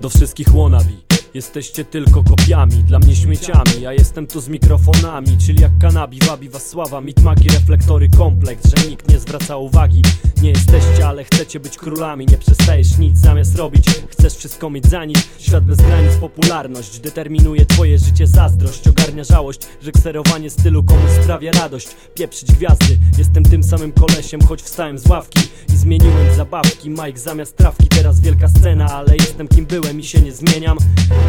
Do wszystkich wannabe. Jesteście tylko kopiami, dla mnie śmieciami. Ja jestem tu z mikrofonami, czyli jak kanabi Wabi was sława, mitmaki, reflektory, kompleks Że nikt nie zwraca uwagi Nie jesteście, ale chcecie być królami. Nie przestajesz nic zamiast robić. Chcesz wszystko mieć za nic. Świat bez granic, popularność Determinuje twoje życie. Zazdrość Ogarnia żałość, że kserowanie stylu komuś sprawia radość. Pieprzyć gwiazdy. Jestem tym samym kolesiem, choć wstałem z ławki I zmieniłem zabawki. Mike zamiast trawki, teraz wielka scena Ale jestem kim byłem i się nie zmieniam.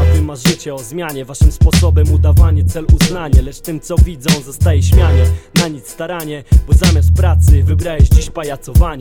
A wy marzycie o zmianie. Waszym sposobem udawanie cel uznanie. Lecz tym co widzą zostaje śmianie. Na nic staranie, bo zamiast pracy wybrałeś dziś pajacowanie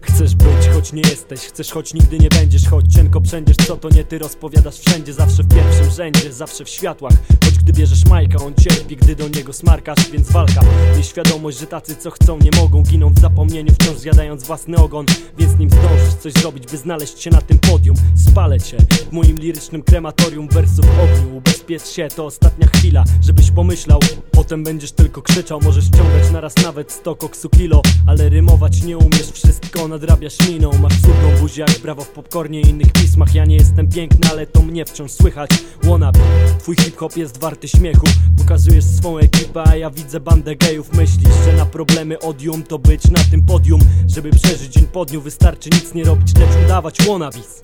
Chcesz być, choć nie jesteś, chcesz, choć nigdy nie będziesz Choć cienko przędziesz, co to nie ty rozpowiadasz wszędzie Zawsze w pierwszym rzędzie, zawsze w światłach gdy bierzesz Majka, on cierpi, gdy do niego smarkasz Więc walka, nieświadomość, że tacy co chcą nie mogą. Giną w zapomnieniu, wciąż zjadając własny ogon. Więc nim zdążysz coś zrobić, by znaleźć się na tym podium Spalę cię. W moim lirycznym krematorium wersów ogniu. Ubezpiecz się, to ostatnia chwila, żebyś pomyślał. Potem będziesz tylko krzyczał, możesz ciągać naraz nawet 100 koksu kilo. Ale rymować nie umiesz, wszystko nadrabiasz miną. Masz cudną buzię jak brawo w popcornie i innych pismach. Ja nie jestem piękny, ale to mnie wciąż słychać. Wannabe, twój hip-hop jest warty śmiechu. Pokazujesz swą ekipę, a ja widzę bandę gejów. Myślisz, że na problemy odium to być na tym podium. Żeby przeżyć dzień po dniu wystarczy nic nie robić, lecz udawać wannabis